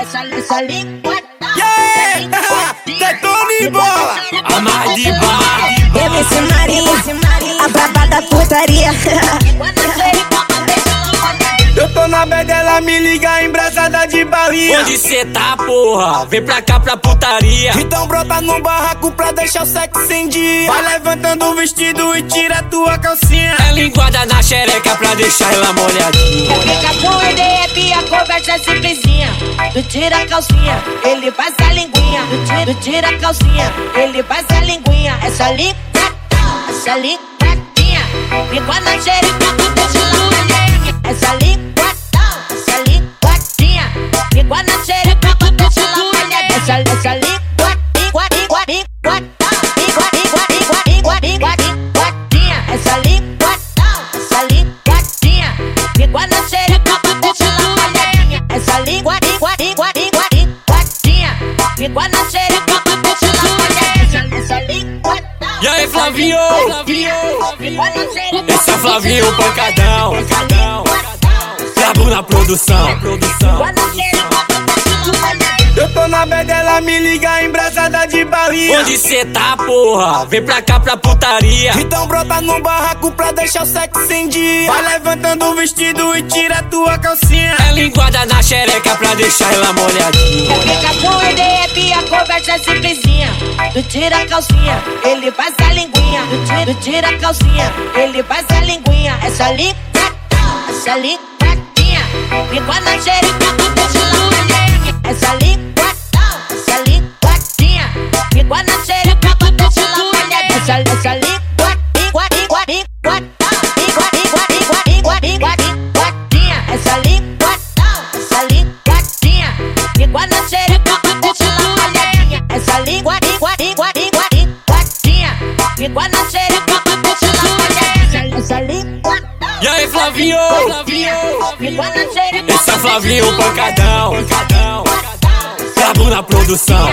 essa, essa língua. Yeah! Detone bola! A mais de bar. MC Maria, a braba da putaria. Eu tô na bedela, me liga embrasada de barriga. Onde cê tá, porra? Vem pra cá pra putaria. Então brota no barraco pra deixar o sexo sem dia. Vai levantando o vestido e tira tua calcinha. É linguada na xereca pra deixar ela molhadinha. A conversa é simplesinha. Tu tira a calcinha, ele faz a linguinha. Tu tira, tu tira a calcinha, ele faz a linguinha. Essa língua, essa linguadinha. Língua na xereca, tu deixa ela E aí, Flavinho? Esse é Flavinho pancadão. Brabo na produção. produção. Língua na deixa ela me liga embrasada de barriga. Onde cê tá, porra? Vem pra cá pra putaria. Então brota no barraco pra deixar o sexo sem dia. Vai levantando o vestido e tira tua calcinha. É linguada na xereca pra deixar ela molhadinha. Fica com ideia que a conversa é simplesinha. Tu tira a calcinha, ele faz a linguinha. Tu tira, tu tira a calcinha, ele faz a linguinha. Essa língua, essa linguadinha. Língua na xereca, Essa língua, língua, língua, língua. Língua na xereca, língua, E aí, Flavinho? Esse é Flavinho pancadão. Brabo na produção.